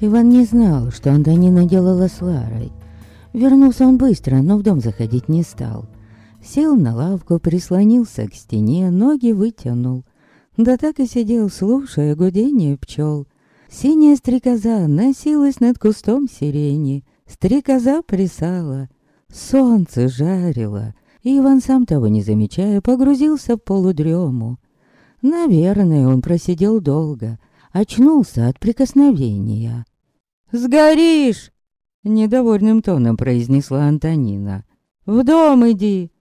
Иван не знал, что Антонина делала с Ларой. Вернулся он быстро, но в дом заходить не стал. Сел на лавку, прислонился к стене, ноги вытянул. Да так и сидел, слушая гудение пчел. Синяя стрекоза носилась над кустом сирени. Стрекоза плясала. Солнце жарило. И Иван, сам того не замечая, погрузился в полудрему. Наверное, он просидел долго. Очнулся от прикосновения. «Сгоришь!» Недовольным тоном произнесла Антонина. «В дом иди!»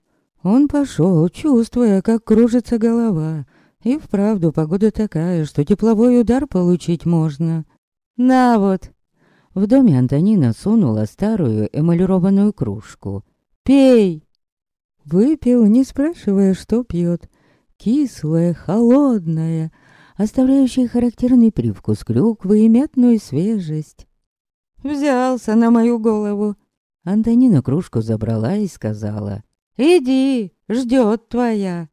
Он пошел, чувствуя, как кружится голова. И вправду погода такая, что тепловой удар получить можно. «На вот!» В доме Антонина сунула старую эмалированную кружку. «Пей!» Выпил, не спрашивая, что пьет. Кислая, холодная, оставляющая характерный привкус клюквы и мятную свежесть. Взялся на мою голову. Антонина кружку забрала и сказала. «Иди, ждет твоя».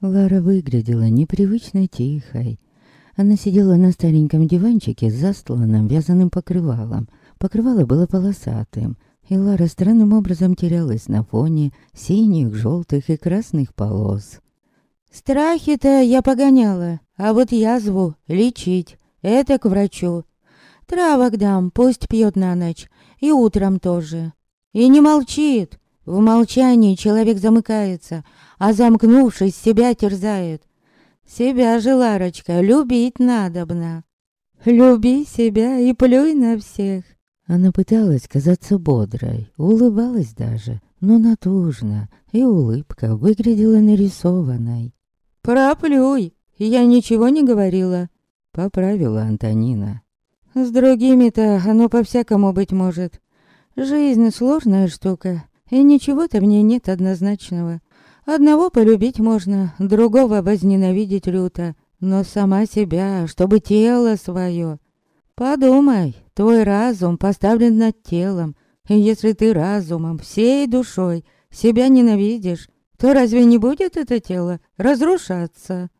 Лара выглядела непривычно тихой. Она сидела на стареньком диванчике с застланным вязаным покрывалом. Покрывало было полосатым, и Лара странным образом терялась на фоне синих, желтых и красных полос. «Страхи-то я погоняла, а вот язву лечить. Это к врачу. Травок дам, пусть пьет на ночь, и утром тоже. И не молчит. В молчании человек замыкается, а замкнувшись, себя терзает. Себя же, Ларочка, любить надобно. Люби себя и плюй на всех. Она пыталась казаться бодрой, улыбалась даже, но натужно, и улыбка выглядела нарисованной. «Проплюй, я ничего не говорила», — поправила Антонина. «С другими-то оно по-всякому быть может. Жизнь сложная штука, и ничего-то в ней нет однозначного. Одного полюбить можно, другого возненавидеть люто, но сама себя, чтобы тело свое. Подумай, твой разум поставлен над телом, и если ты разумом, всей душой себя ненавидишь, то разве не будет это тело разрушаться?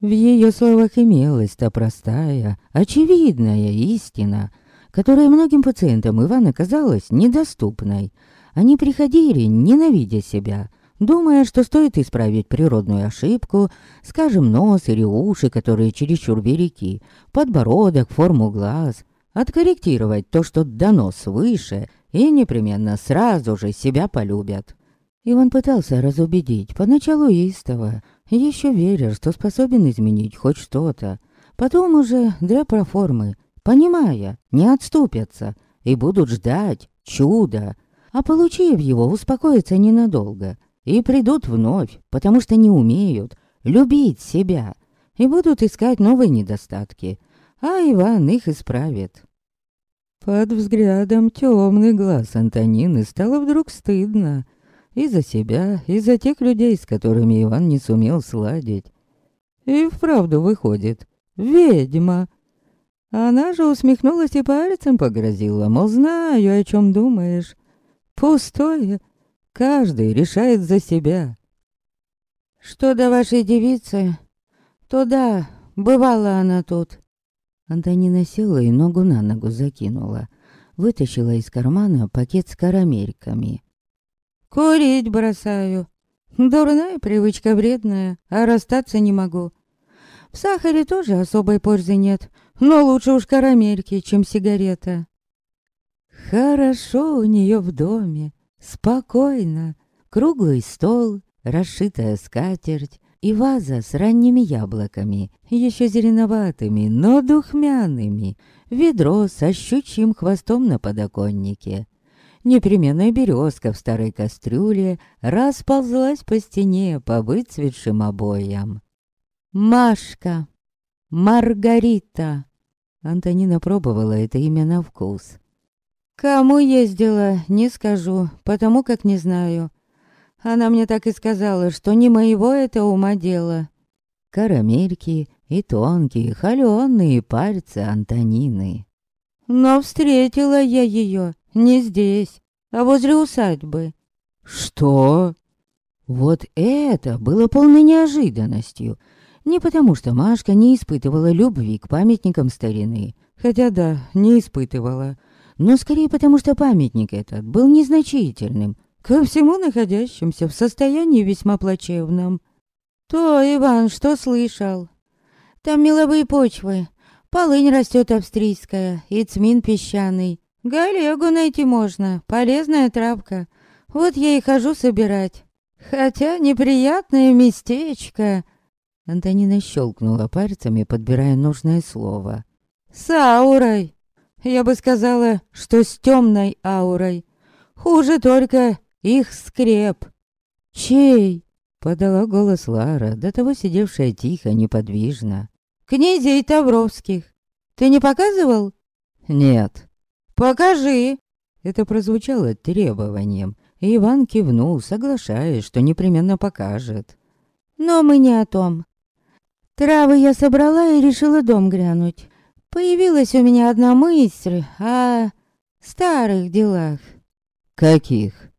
В ее словах имелась та простая, очевидная истина, которая многим пациентам Ивана казалась недоступной. Они приходили, ненавидя себя, думая, что стоит исправить природную ошибку, скажем, нос или уши, которые чересчур велики, подбородок, форму глаз, откорректировать то, что дано свыше, и непременно сразу же себя полюбят. Иван пытался разубедить, поначалу истово, еще веря, что способен изменить хоть что-то. Потом уже для проформы, понимая, не отступятся и будут ждать чуда, а получив его, успокоятся ненадолго и придут вновь, потому что не умеют любить себя и будут искать новые недостатки, а Иван их исправит. Под взглядом темный глаз Антонины стало вдруг стыдно — и за себя, и за тех людей, с которыми Иван не сумел сладить. И вправду выходит, ведьма. Она же усмехнулась и пальцем погрозила, мол, знаю, о чем думаешь. Пустое. Каждый решает за себя. Что до вашей девицы, то да, бывала она тут. Антонина села и ногу на ногу закинула. Вытащила из кармана пакет с карамельками. Курить бросаю. Дурная привычка вредная, а расстаться не могу. В сахаре тоже особой пользы нет, но лучше уж карамельки, чем сигарета. Хорошо у нее в доме, спокойно. Круглый стол, расшитая скатерть и ваза с ранними яблоками, еще зеленоватыми, но духмяными, ведро со щучьим хвостом на подоконнике непременная березка в старой кастрюле расползлась по стене по выцветшим обоям. Машка, Маргарита. Антонина пробовала это имя на вкус. Кому ездила, не скажу, потому как не знаю. Она мне так и сказала, что не моего это ума дело. Карамельки и тонкие, холеные пальцы Антонины. Но встретила я ее не здесь, а возле усадьбы. Что? Вот это было полной неожиданностью. Не потому, что Машка не испытывала любви к памятникам старины, хотя да, не испытывала, но скорее потому, что памятник этот был незначительным, ко всему находящимся в состоянии весьма плачевном. То, Иван, что слышал? Там меловые почвы, полынь растет австрийская и цмин песчаный. Галегу найти можно, полезная травка. Вот я и хожу собирать. Хотя неприятное местечко. Антонина щелкнула пальцами, подбирая нужное слово. С аурой. Я бы сказала, что с темной аурой. Хуже только их скреп. Чей? Подала голос Лара, до того сидевшая тихо, неподвижно. Князей Тавровских. Ты не показывал? Нет. Покажи. Это прозвучало требованием, и Иван кивнул, соглашаясь, что непременно покажет. Но мы не о том. Травы я собрала и решила дом грянуть. Появилась у меня одна мысль о старых делах. Каких?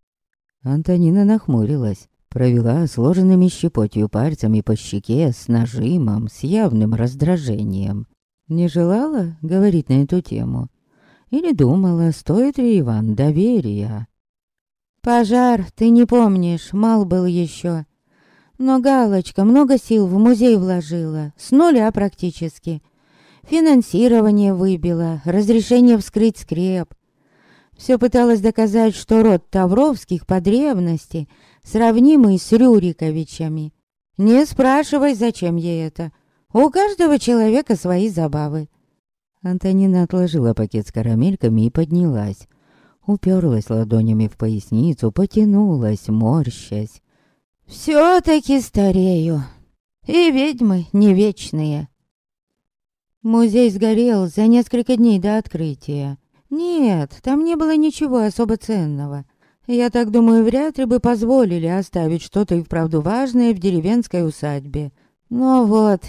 Антонина нахмурилась, провела сложенными щепотью пальцами по щеке с нажимом, с явным раздражением. Не желала говорить на эту тему? Или думала, стоит ли Иван доверия? «Пожар, ты не помнишь, мал был еще. Но Галочка много сил в музей вложила, с нуля практически. Финансирование выбила, разрешение вскрыть скреп. Все пыталась доказать, что род Тавровских по древности сравнимый с Рюриковичами. Не спрашивай, зачем ей это. У каждого человека свои забавы. Антонина отложила пакет с карамельками и поднялась. Уперлась ладонями в поясницу, потянулась, морщась. Все-таки старею. И ведьмы не вечные. Музей сгорел за несколько дней до открытия. Нет, там не было ничего особо ценного. Я так думаю, вряд ли бы позволили оставить что-то и вправду важное в деревенской усадьбе. Но вот,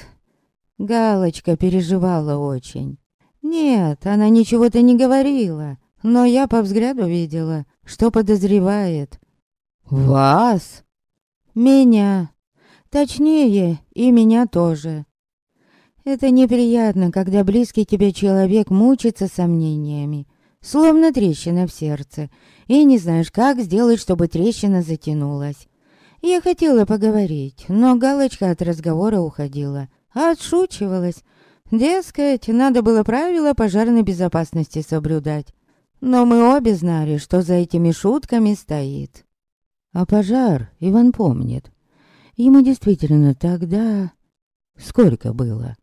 Галочка переживала очень. Нет, она ничего-то не говорила, но я по взгляду видела, что подозревает. «Вас?» Меня. Точнее, и меня тоже. Это неприятно, когда близкий тебе человек мучится сомнениями, словно трещина в сердце, и не знаешь, как сделать, чтобы трещина затянулась. Я хотела поговорить, но галочка от разговора уходила, отшучивалась. Дескать, надо было правила пожарной безопасности соблюдать. Но мы обе знали, что за этими шутками стоит. А пожар Иван помнит. Ему действительно тогда... Сколько было?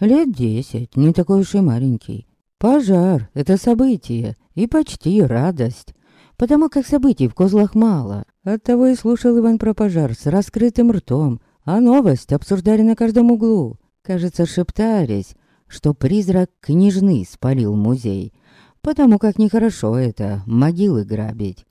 Лет десять, не такой уж и маленький. Пожар — это событие и почти радость. Потому как событий в козлах мало. Оттого и слушал Иван про пожар с раскрытым ртом, а новость обсуждали на каждом углу. Кажется, шептались, что призрак княжны спалил музей, потому как нехорошо это, могилы грабить.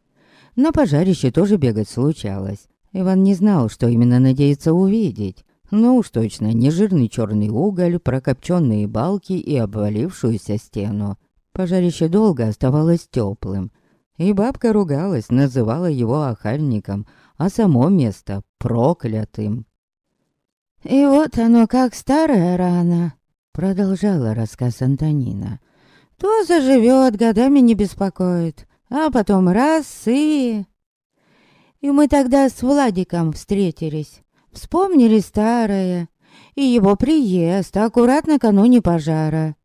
На пожарище тоже бегать случалось. Иван не знал, что именно надеется увидеть. Но уж точно не жирный черный уголь, прокопченные балки и обвалившуюся стену. Пожарище долго оставалось теплым. И бабка ругалась, называла его охальником, а само место проклятым. «И вот оно как старая рана», — продолжала рассказ Антонина. «То заживет, годами не беспокоит, а потом раз и... И мы тогда с Владиком встретились. Вспомнили старое. И его приезд аккурат накануне пожара.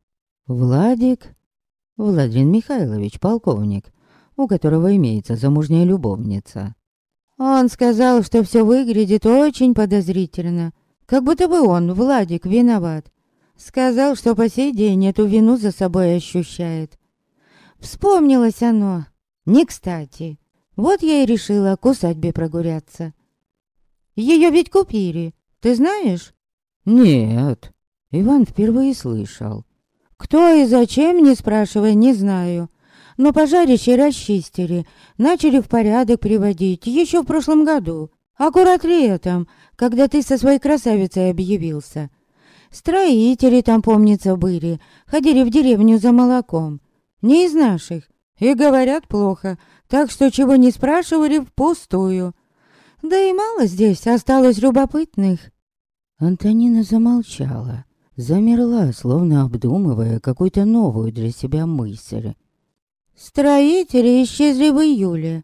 Владик? Владимир Михайлович, полковник, у которого имеется замужняя любовница. Он сказал, что все выглядит очень подозрительно. Как будто бы он, Владик, виноват. Сказал, что по сей день эту вину за собой ощущает. Вспомнилось оно, не кстати. Вот я и решила к усадьбе прогуляться. Ее ведь купили, ты знаешь? Нет, Иван впервые слышал. Кто и зачем, не спрашивая, не знаю. Но пожарище расчистили, начали в порядок приводить еще в прошлом году. Аккурат летом, когда ты со своей красавицей объявился. Строители там, помнится, были, ходили в деревню за молоком. Не из наших, и говорят плохо, так что чего не спрашивали впустую. Да и мало здесь осталось любопытных. Антонина замолчала, замерла, словно обдумывая какую-то новую для себя мысль. Строители исчезли в июле,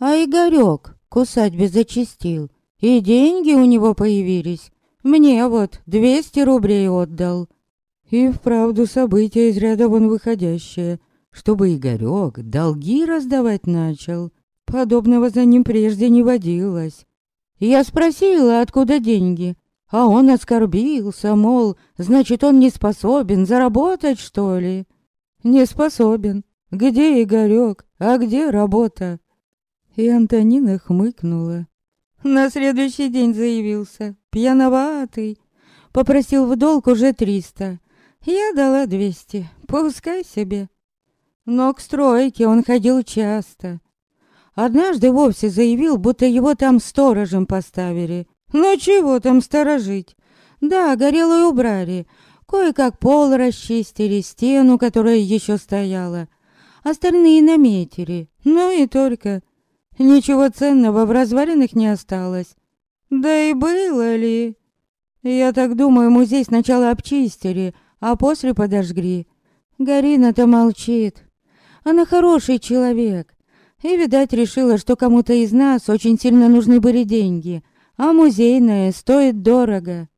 а Игорёк к усадьбе зачистил, и деньги у него появились. Мне вот двести рублей отдал. И вправду события из ряда вон выходящие, чтобы Игорёк долги раздавать начал. Подобного за ним прежде не водилось. Я спросила, откуда деньги, а он оскорбился, мол, значит, он не способен заработать, что ли? Не способен. Где Игорёк, а где работа? И Антонина хмыкнула. На следующий день заявился, пьяноватый. Попросил в долг уже триста. Я дала двести, пускай себе. Но к стройке он ходил часто. Однажды вовсе заявил, будто его там сторожем поставили. Ну чего там сторожить? Да, горелую убрали. Кое-как пол расчистили, стену, которая еще стояла. Остальные наметили. Ну и только. Ничего ценного в развалинах не осталось. Да и было ли? Я так думаю, музей сначала обчистили, а после подожгли. Гарина-то молчит. Она хороший человек. И, видать, решила, что кому-то из нас очень сильно нужны были деньги, а музейное стоит дорого.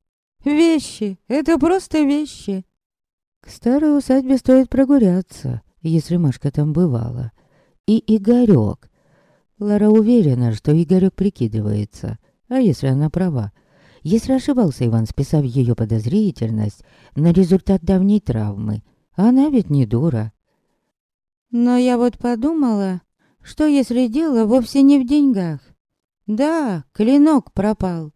Вещи — это просто вещи. К старой усадьбе стоит прогуляться, если Машка там бывала. И Игорёк, Лара уверена, что Игорек прикидывается. А если она права? Если ошибался Иван, списав ее подозрительность на результат давней травмы, она ведь не дура. Но я вот подумала, что если дело вовсе не в деньгах. Да, клинок пропал,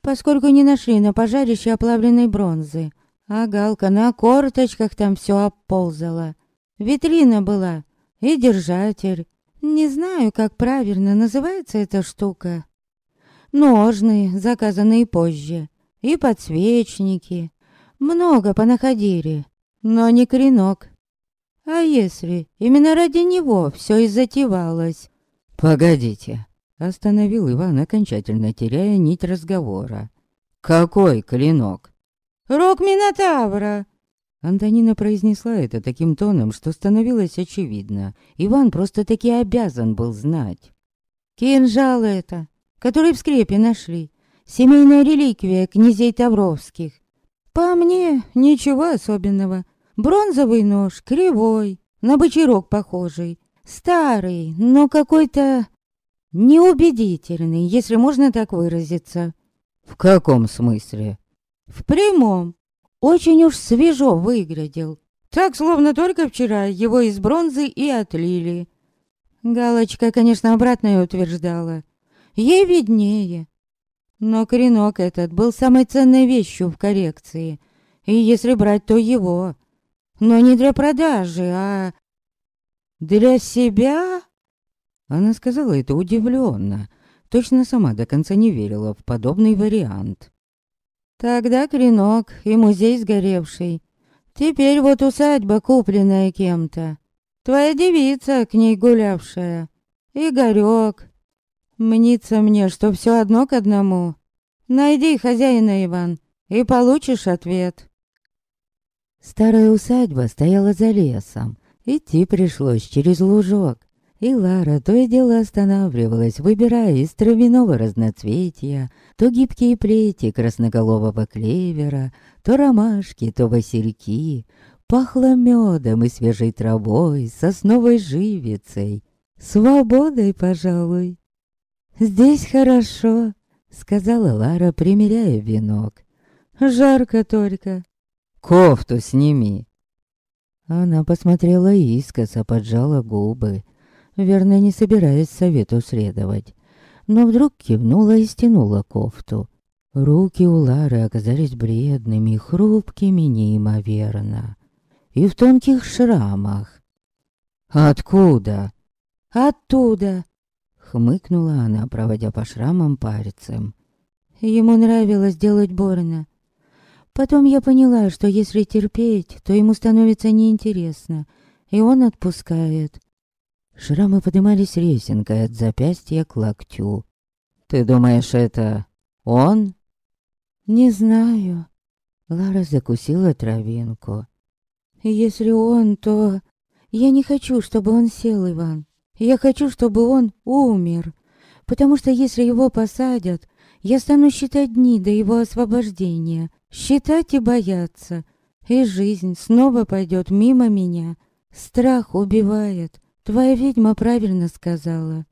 поскольку не нашли на пожарище оплавленной бронзы, а Галка на корточках там все обползала. Витрина была и держатель, не знаю, как правильно называется эта штука. Ножны, заказанные позже, и подсвечники. Много понаходили, но не кренок. А если именно ради него все и затевалось? «Погодите», — остановил Иван, окончательно теряя нить разговора. «Какой клинок?» «Рог Минотавра!» Антонина произнесла это таким тоном, что становилось очевидно. Иван просто-таки обязан был знать. «Кинжал это, который в скрепе нашли. Семейная реликвия князей Тавровских. По мне, ничего особенного. Бронзовый нож, кривой, на бочарок похожий. Старый, но какой-то неубедительный, если можно так выразиться». «В каком смысле?» «В прямом. Очень уж свежо выглядел. Так, словно только вчера его из бронзы и отлили. Галочка, конечно, обратное утверждала. Ей виднее. Но кренок этот был самой ценной вещью в коррекции. И если брать, то его. Но не для продажи, а... Для себя? Она сказала это удивленно. Точно сама до конца не верила в подобный вариант. Тогда клинок и музей сгоревший. Теперь вот усадьба, купленная кем-то. Твоя девица, к ней гулявшая. Игорёк. Мнится мне, что все одно к одному. Найди хозяина, Иван, и получишь ответ. Старая усадьба стояла за лесом. Идти пришлось через лужок. И Лара то и дело останавливалась, выбирая из травяного разноцветия то гибкие плети красноголового клевера, то ромашки, то васильки. Пахло медом и свежей травой, сосновой живицей. Свободой, пожалуй. «Здесь хорошо», — сказала Лара, примеряя венок. «Жарко только». «Кофту сними». Она посмотрела искоса, поджала губы верно, не собираясь совету следовать. Но вдруг кивнула и стянула кофту. Руки у Лары оказались бледными, хрупкими неимоверно. И в тонких шрамах. «Откуда?» «Оттуда!» Хмыкнула она, проводя по шрамам пальцем. Ему нравилось делать больно. Потом я поняла, что если терпеть, то ему становится неинтересно, и он отпускает. Шрамы поднимались ресенкой от запястья к локтю. «Ты думаешь, это он?» «Не знаю». Лара закусила травинку. «Если он, то... Я не хочу, чтобы он сел, Иван. Я хочу, чтобы он умер. Потому что если его посадят, я стану считать дни до его освобождения. Считать и бояться. И жизнь снова пойдет мимо меня. Страх убивает. Твоя ведьма правильно сказала.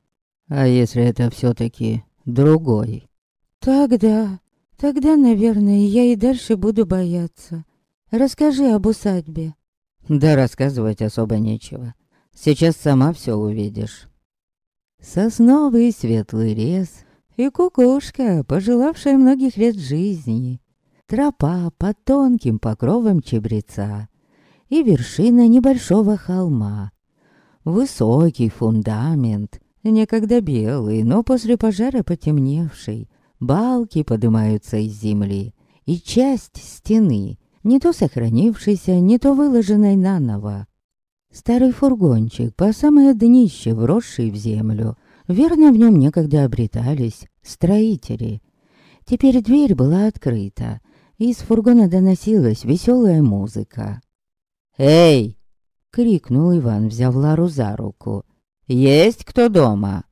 А если это все-таки другой? Тогда... Тогда, наверное, я и дальше буду бояться. Расскажи об усадьбе. Да рассказывать особо нечего. Сейчас сама все увидишь. Сосновый светлый лес и кукушка, пожелавшая многих лет жизни. Тропа под тонким покровом чебреца и вершина небольшого холма. Высокий фундамент, некогда белый, но после пожара потемневший. Балки поднимаются из земли, и часть стены, не то сохранившейся, не то выложенной наново. Старый фургончик, по самое днище вросший в землю. Верно, в нем некогда обретались строители. Теперь дверь была открыта, и из фургона доносилась веселая музыка. «Эй!» — крикнул Иван, взяв Лару за руку. «Есть кто дома?»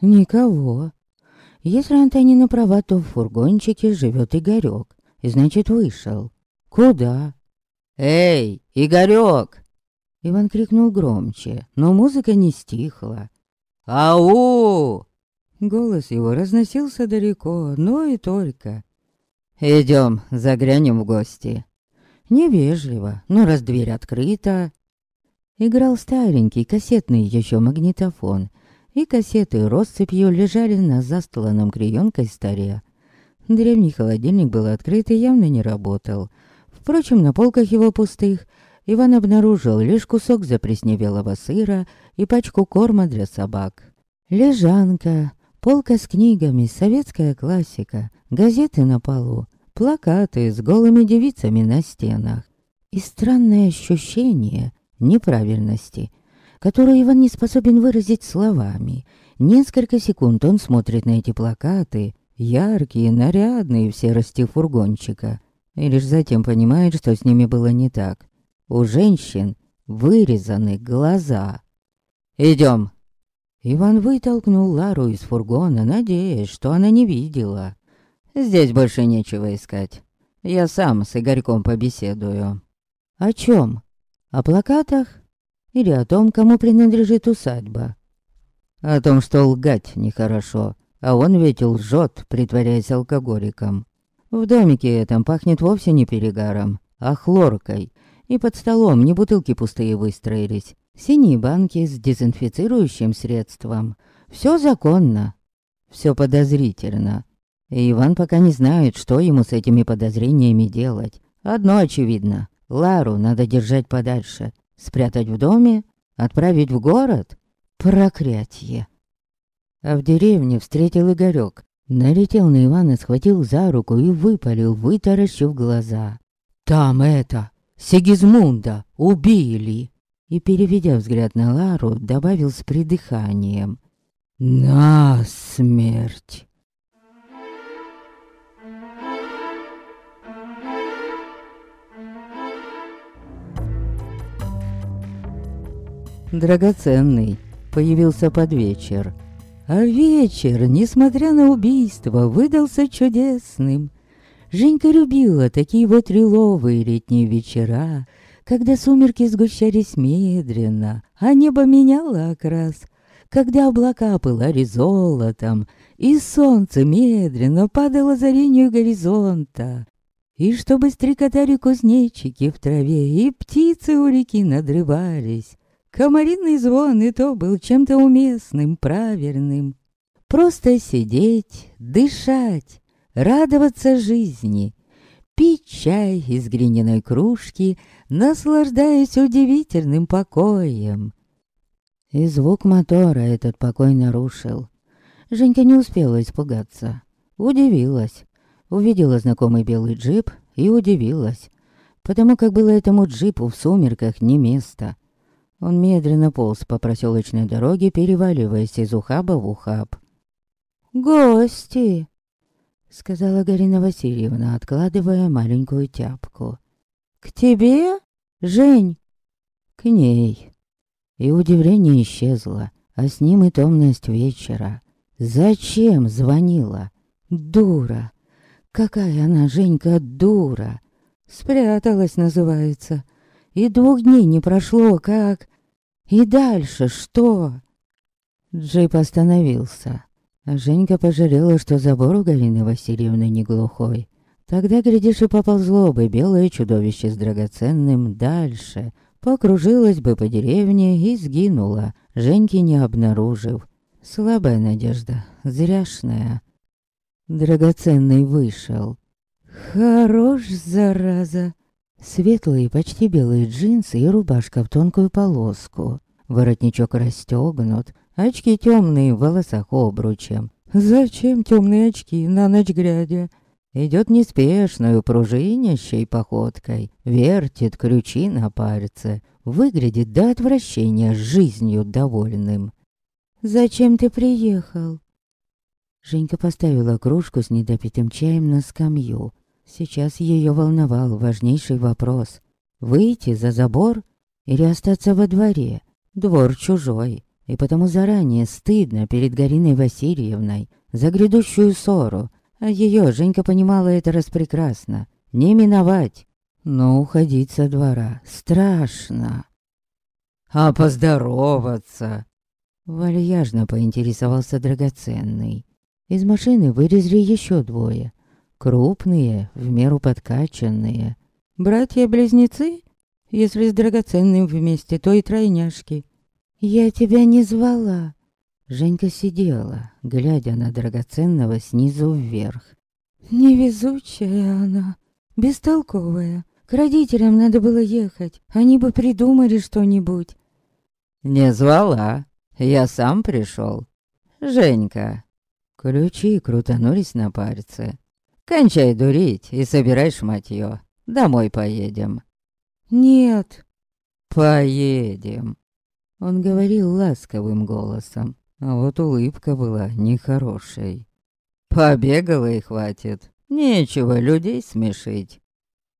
«Никого. Если Антонина права, то в фургончике живет Игорек, значит вышел. Куда?» «Эй, Игорек!» Иван крикнул громче, но музыка не стихла. «Ау!» Голос его разносился далеко, но и только. «Идем, заглянем в гости». Невежливо, но раз дверь открыта... Играл старенький кассетный еще магнитофон, и кассеты россыпью лежали на застланном клеенкой столе. Древний холодильник был открыт и явно не работал. Впрочем, на полках его пустых Иван обнаружил лишь кусок заплесневелого сыра и пачку корма для собак. Лежанка, полка с книгами, советская классика, газеты на полу, плакаты с голыми девицами на стенах. И странное ощущение неправильности, которое Иван не способен выразить словами. Несколько секунд он смотрит на эти плакаты, яркие, нарядные в серости фургончика, и лишь затем понимает, что с ними было не так. У женщин вырезаны глаза. «Идем!» Иван вытолкнул Лару из фургона, надеясь, что она не видела. «Здесь больше нечего искать. Я сам с Игорьком побеседую». «О чем? О плакатах? Или о том, кому принадлежит усадьба?» «О том, что лгать нехорошо, а он ведь лжет, притворяясь алкоголиком. В домике этом пахнет вовсе не перегаром, а хлоркой, и под столом не бутылки пустые выстроились. Синие банки с дезинфицирующим средством. Все законно. Все подозрительно. И Иван пока не знает, что ему с этими подозрениями делать. Одно очевидно. Лару надо держать подальше. Спрятать в доме? Отправить в город? Проклятье. А в деревне встретил Игорёк. Налетел на Ивана, схватил за руку и выпалил, вытаращив глаза. «Там это! Сигизмунда убили!» И, переведя взгляд на Лару, добавил с придыханием. «На Драгоценный появился под вечер. А вечер, несмотря на убийство, выдался чудесным. Женька любила такие вот реловые летние вечера, когда сумерки сгущались медленно, а небо меняло окрас, когда облака пылали золотом, и солнце медленно падало за линию горизонта. И чтобы стрекотали кузнечики в траве, и птицы у реки надрывались. Комариный звон и то был чем-то уместным, правильным. Просто сидеть, дышать, радоваться жизни, пить чай из глиняной кружки, наслаждаясь удивительным покоем. И звук мотора этот покой нарушил. Женька не успела испугаться. Удивилась. Увидела знакомый белый джип и удивилась. Потому как было этому джипу в сумерках не место. Он медленно полз по проселочной дороге, переваливаясь из ухаба в ухаб. «Гости!» сказала Галина Васильевна, откладывая маленькую тяпку. «К тебе, Жень?» «К ней». И удивление исчезло, а с ним и томность вечера. Зачем звонила? Дура! Какая она, Женька, дура! Спряталась, называется. И двух дней не прошло, как... И дальше что? Джип остановился. А Женька пожалела, что забор у Галины Васильевны не глухой. Тогда, глядишь, и поползло бы белое чудовище с драгоценным дальше. Покружилось бы по деревне и сгинуло, Женьки не обнаружив. Слабая надежда, зряшная. Драгоценный вышел. Хорош, зараза. Светлые, почти белые джинсы и рубашка в тонкую полоску. Воротничок расстегнут, очки темные в волосах обручем. Зачем темные очки на ночь глядя? Идет неспешной, пружинящей походкой, вертит ключи на пальце, выглядит до отвращения жизнью довольным. «Зачем ты приехал?» Женька поставила кружку с недопитым чаем на скамью. Сейчас ее волновал важнейший вопрос. Выйти за забор или остаться во дворе? Двор чужой, и потому заранее стыдно перед Гариной Васильевной за грядущую ссору. А ее Женька понимала это распрекрасно. Не миновать, но уходить со двора страшно. «А поздороваться?» Вальяжно поинтересовался драгоценный. Из машины вылезли еще двое. Крупные, в меру подкачанные. Братья-близнецы? Если с драгоценным вместе, то и тройняшки. «Я тебя не звала». Женька сидела, глядя на драгоценного снизу вверх. «Невезучая она, бестолковая. К родителям надо было ехать, они бы придумали что-нибудь». «Не звала, я сам пришел. Женька, Ключи крутанулись на пальце. «Кончай дурить и собирай шматьё. Домой поедем». «Нет». «Поедем». Он говорил ласковым голосом, а вот улыбка была нехорошей. «Побегала и хватит. Нечего людей смешить».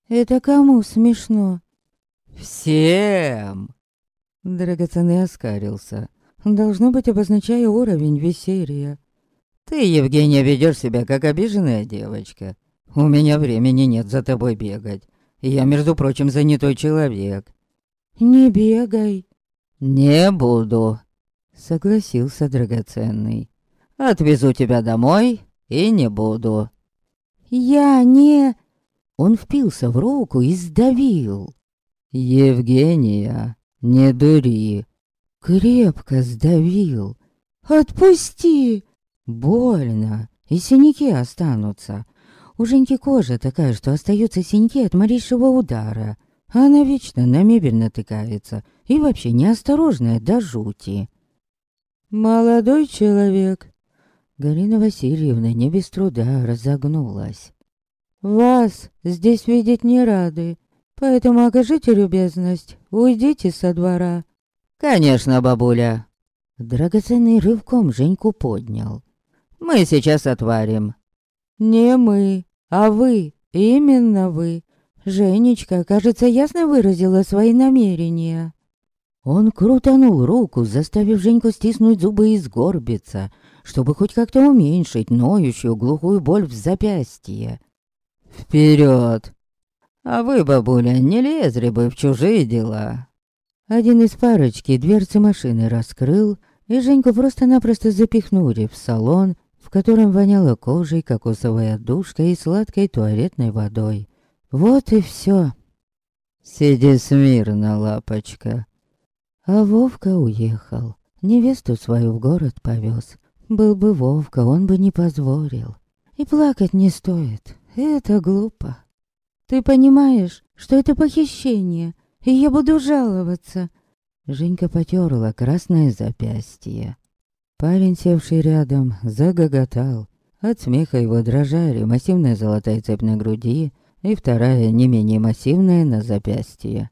«Это кому смешно?» «Всем!» Драгоценный оскарился. Должно быть, обозначая уровень веселья. Ты, Евгения, ведешь себя как обиженная девочка. У меня времени нет за тобой бегать. Я, между прочим, занятой человек. Не бегай. Не буду, согласился драгоценный. Отвезу тебя домой и не буду. Я не... Он впился в руку и сдавил. Евгения, не дури. Крепко сдавил. Отпусти! Больно, и синяки останутся. У Женьки кожа такая, что остаются синяки от малейшего удара. Она вечно на мебель натыкается и вообще неосторожная до жути. «Молодой человек!» Галина Васильевна не без труда разогнулась. «Вас здесь видеть не рады, поэтому окажите любезность, уйдите со двора». «Конечно, бабуля!» Драгоценный рывком Женьку поднял. Мы сейчас отварим». «Не мы, а вы, именно вы. Женечка, кажется, ясно выразила свои намерения». Он крутанул руку, заставив Женьку стиснуть зубы и сгорбиться, чтобы хоть как-то уменьшить ноющую глухую боль в запястье. «Вперед! А вы, бабуля, не лезли бы в чужие дела!» Один из парочки дверцы машины раскрыл, и Женьку просто-напросто запихнули в салон, котором воняло кожей, кокосовой отдушкой и сладкой туалетной водой. Вот и все. «Сиди смирно, лапочка». А Вовка уехал. Невесту свою в город повез. Был бы Вовка, он бы не позволил. И плакать не стоит. Это глупо. Ты понимаешь, что это похищение, и я буду жаловаться. Женька потерла красное запястье. Парень, севший рядом, загоготал. От смеха его дрожали массивная золотая цепь на груди и вторая, не менее массивная, на запястье.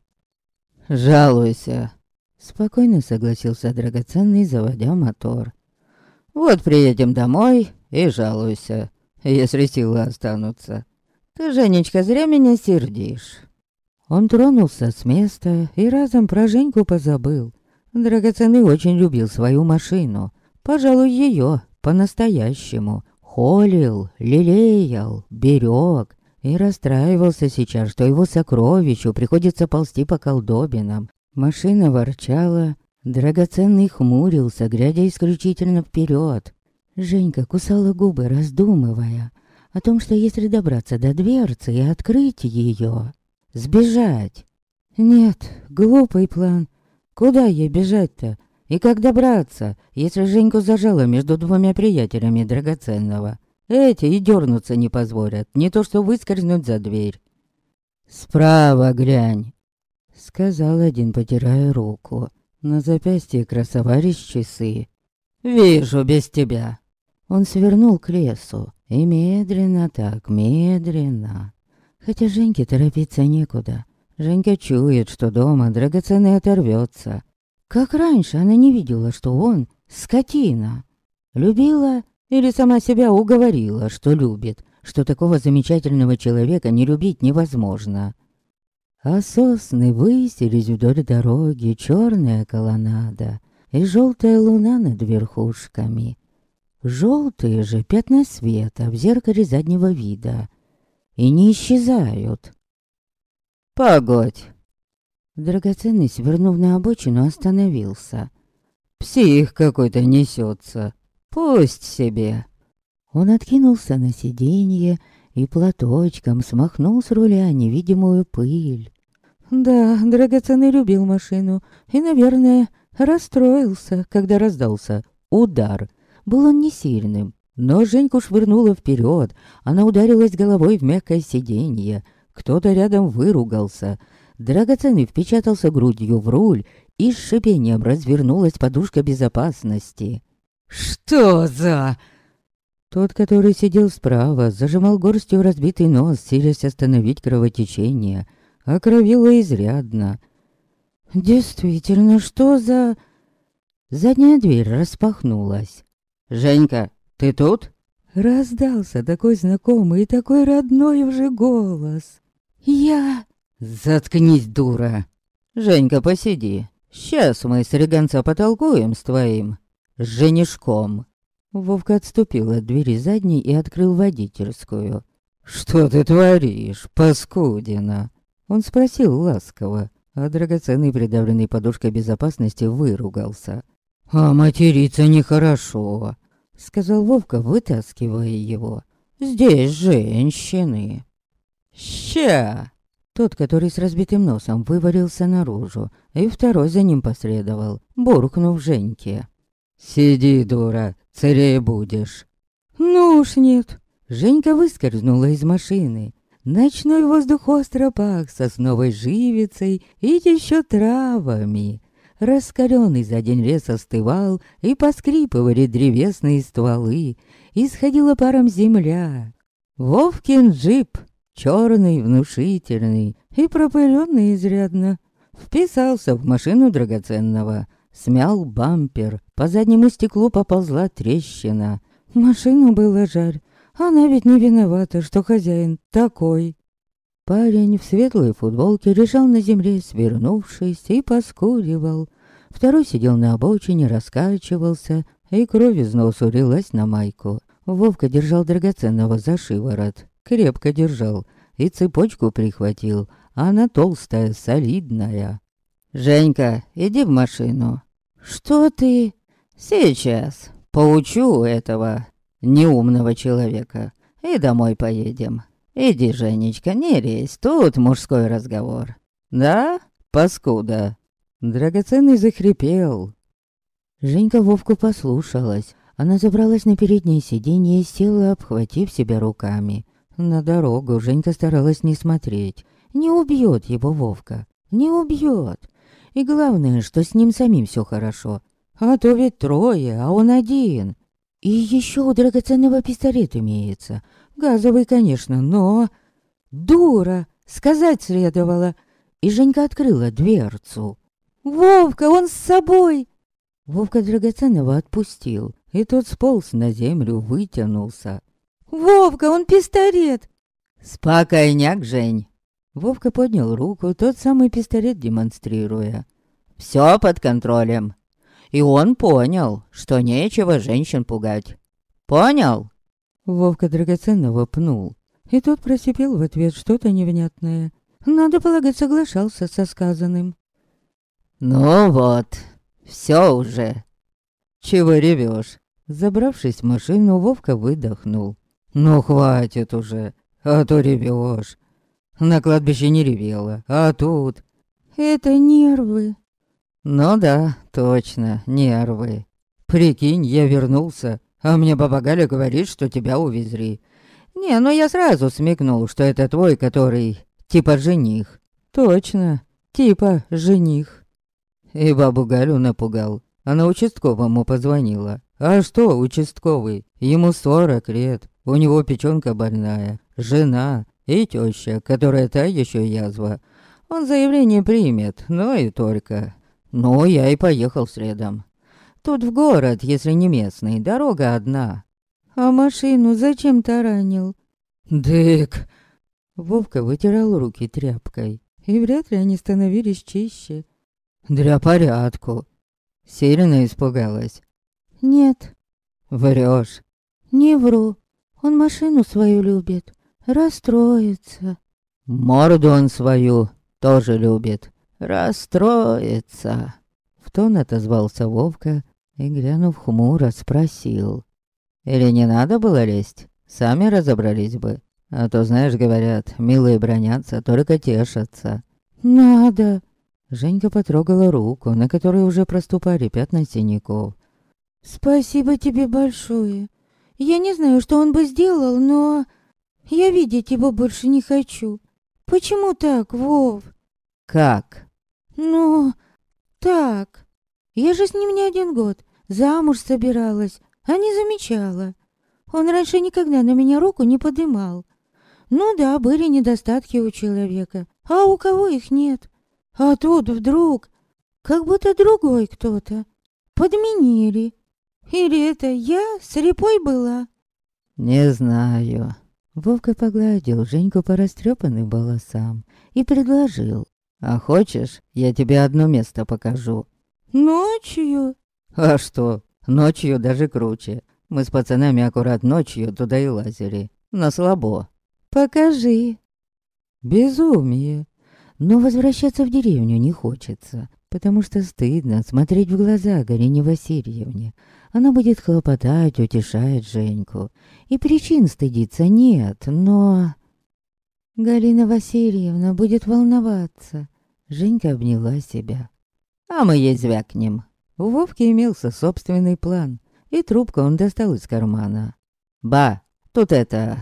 «Жалуйся», — спокойно согласился драгоценный, заводя мотор. «Вот приедем домой и жалуйся. если силы останутся. Ты, Женечка, зря меня сердишь. Он тронулся с места и разом про Женьку позабыл. Драгоценный очень любил свою машину. Пожалуй, ее по-настоящему. Холил, лелеял, берег. И расстраивался сейчас, что его сокровищу приходится ползти по колдобинам. Машина ворчала, драгоценный хмурился, глядя исключительно вперед. Женька кусала губы, раздумывая о том, что если добраться до дверцы и открыть ее, сбежать. Нет, глупый план. Куда ей бежать-то? И как добраться, если Женьку зажала между двумя приятелями драгоценного? Эти и дернуться не позволят, не то что выскользнуть за дверь. «Справа глянь», — сказал один, потирая руку. На запястье красовались часы. «Вижу без тебя». Он свернул к лесу, и медленно так, медленно. Хотя Женьке торопиться некуда. Женька чует, что дома драгоценный оторвется. Как раньше она не видела, что он скотина. Любила или сама себя уговорила, что любит, что такого замечательного человека не любить невозможно. А сосны высились вдоль дороги, черная колоннада и желтая луна над верхушками. Желтые же пятна света в зеркале заднего вида. И не исчезают. «Погодь!» Драгоценный, свернув на обочину, остановился. «Псих какой-то несется. Пусть себе!» Он откинулся на сиденье и платочком смахнул с руля невидимую пыль. Да, драгоценный любил машину и, наверное, расстроился, когда раздался удар — был он не сильным, но Женьку швырнуло вперед. Она ударилась головой в мягкое сиденье. Кто-то рядом выругался. Драгоценный впечатался грудью в руль, и с шипением развернулась подушка безопасности. «Что за...» Тот, который сидел справа, зажимал горстью разбитый нос, силясь остановить кровотечение. Окровило изрядно. «Действительно, что за...» Задняя дверь распахнулась. «Женька, ты тут?» Раздался такой знакомый и такой родной уже голос. «Я...» «Заткнись, дура!» «Женька, посиди. Сейчас мы с Реганца потолкуем с твоим... женишком». Вовка отступил от двери задней и открыл водительскую. «Что ты творишь, паскудина?» Он спросил ласково, а драгоценный придавленный подушкой безопасности выругался. «А материться нехорошо сказал Вовка, вытаскивая его. «Здесь женщины!» «Ща!» Тот, который с разбитым носом вывалился наружу, и второй за ним последовал, буркнув Женьке. «Сиди, дура, царей будешь!» «Ну уж нет!» Женька выскользнула из машины. Ночной воздух остро пах сосновой живицей и еще травами. Раскаленный за день лес остывал, и поскрипывали древесные стволы, исходила паром земля. Вовкин джип, черный, внушительный и пропыленный изрядно, вписался в машину драгоценного, смял бампер, по заднему стеклу поползла трещина. Машину было жаль, она ведь не виновата, что хозяин такой. Парень в светлой футболке лежал на земле, свернувшись, и поскуривал. Второй сидел на обочине, раскачивался, и кровь из носу лилась на майку. Вовка держал драгоценного за шиворот. Крепко держал. И цепочку прихватил. Она толстая, солидная. «Женька, иди в машину». «Что ты?» «Сейчас. Поучу этого неумного человека. И домой поедем». «Иди, Женечка, не лезь, тут мужской разговор». «Да? Паскуда». Драгоценный захрипел. Женька Вовку послушалась. Она забралась на переднее сиденье и села, обхватив себя руками. На дорогу Женька старалась не смотреть. Не убьет его Вовка. Не убьет. И главное, что с ним самим все хорошо. А то ведь трое, а он один. И еще у драгоценного пистолет имеется. Газовый, конечно, но... Дура! Сказать следовало. И Женька открыла дверцу. «Вовка, он с собой!» Вовка драгоценного отпустил, и тот сполз на землю, вытянулся. Вовка, он пистолет!» «Спокойняк, Жень!» Вовка поднял руку, тот самый пистолет демонстрируя. «Все под контролем!» И он понял, что нечего женщин пугать. «Понял?» Вовка драгоценного пнул, и тот просипел в ответ что-то невнятное. Надо полагать, соглашался со сказанным. «Ну вот, все уже!» «Чего ревешь?» Забравшись в машину, Вовка выдохнул. «Ну хватит уже, а то ревешь. На кладбище не ревела, а тут...» «Это нервы». «Ну да, точно, нервы. Прикинь, я вернулся, а мне баба Галя говорит, что тебя увезли. Не, ну я сразу смекнул, что это твой, который типа жених. Точно, типа жених. И бабу Галю напугал. Она участковому позвонила. А что участковый? Ему сорок лет. У него печенка больная. Жена и теща, которая та еще язва. Он заявление примет, но и только. Ну, я и поехал следом. Тут в город, если не местный, дорога одна. А машину зачем таранил? Дык. Вовка вытирал руки тряпкой, и вряд ли они становились чище. Для порядку. Сильно испугалась. Нет. Врешь. Не вру. Он машину свою любит. Расстроится. Морду он свою тоже любит. Расстроится. В тон отозвался Вовка, и, глянув хмуро, спросил. «Или не надо было лезть? Сами разобрались бы. А то, знаешь, говорят, милые бронятся, только тешатся». «Надо!» Женька потрогала руку, на которой уже проступали пятна синяков. «Спасибо тебе большое. Я не знаю, что он бы сделал, но... Я видеть его больше не хочу. Почему так, Вов?» «Как?» «Ну, так. Я же с ним не один год. Замуж собиралась, а не замечала. Он раньше никогда на меня руку не подымал. Ну да, были недостатки у человека, а у кого их нет. А тут вдруг, как будто другой кто-то. Подменили. Или это я слепой была? Не знаю. Вовка погладил Женьку по растрепанным волосам и предложил. А хочешь, я тебе одно место покажу? Ночью? А что, ночью даже круче. Мы с пацанами аккурат ночью туда и лазили. На слабо. Покажи. Безумие. Но возвращаться в деревню не хочется, потому что стыдно смотреть в глаза Галине Васильевне. Она будет хлопотать, утешает Женьку. И причин стыдиться нет, но... Галина Васильевна будет волноваться. Женька обняла себя. А мы ей звякнем. У Вовки имелся собственный план, и трубку он достал из кармана. «Ба, тут это...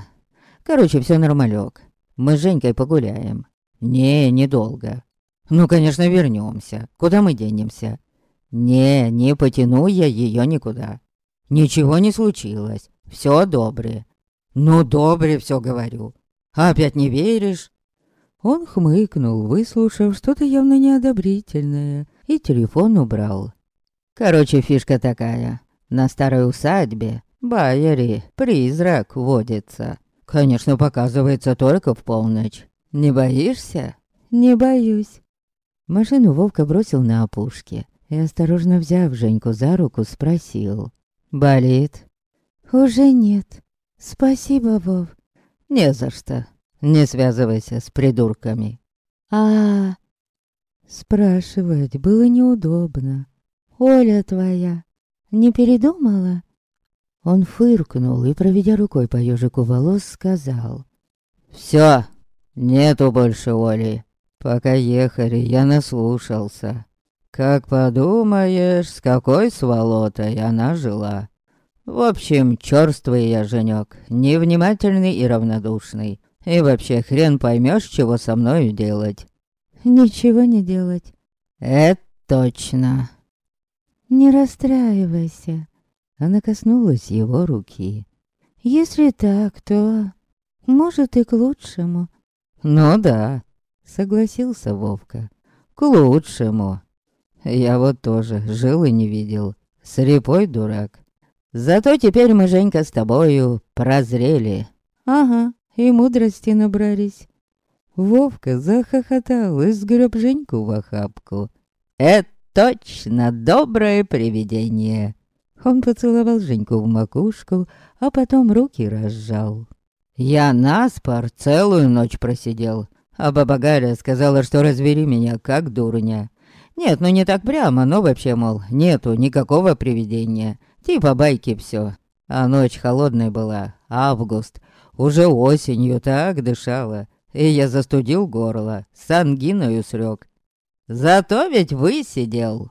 Короче, все нормалек. Мы с Женькой погуляем. Не, недолго. Ну, конечно, вернемся. Куда мы денемся? Не, не потяну я ее никуда. Ничего не случилось. Все добре. Ну, добре все говорю. Опять не веришь? Он хмыкнул, выслушав что-то явно неодобрительное, и телефон убрал. Короче, фишка такая. На старой усадьбе Байери призрак водится. Конечно, показывается только в полночь. Не боишься? Не боюсь. Машину Вовка бросил на опушке и, осторожно взяв Женьку за руку, спросил. «Болит?» «Уже нет. Спасибо, Вов». «Не за что. Не связывайся с придурками». А, Спрашивать было неудобно. «Оля твоя не передумала?» Он фыркнул и, проведя рукой по ежику волос, сказал. «Всё, нету больше Оли. Пока ехали, я наслушался. Как подумаешь, с какой сволотой она жила. В общем, чёрствый я, Женёк, невнимательный и равнодушный. И вообще хрен поймёшь, чего со мною делать. Ничего не делать. Это точно. Не расстраивайся. Она коснулась его руки. Если так, то... Может и к лучшему. Ну да, согласился Вовка. К лучшему. Я вот тоже жил и не видел. Слепой дурак. Зато теперь мы, Женька, с тобою прозрели. Ага, и мудрости набрались. Вовка захохотал и сгреб Женьку в охапку. Это точно доброе привидение. Он поцеловал Женьку в макушку, а потом руки разжал. Я наспор целую ночь просидел, а баба Галя сказала, что развери меня как дурня. Нет, ну не так прямо, но вообще, мол, нету никакого привидения. Типа байки все. А ночь холодная была, август. Уже осенью так дышала. И я застудил горло, с ангиною срёк. Зато ведь высидел.